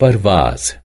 Parvaz.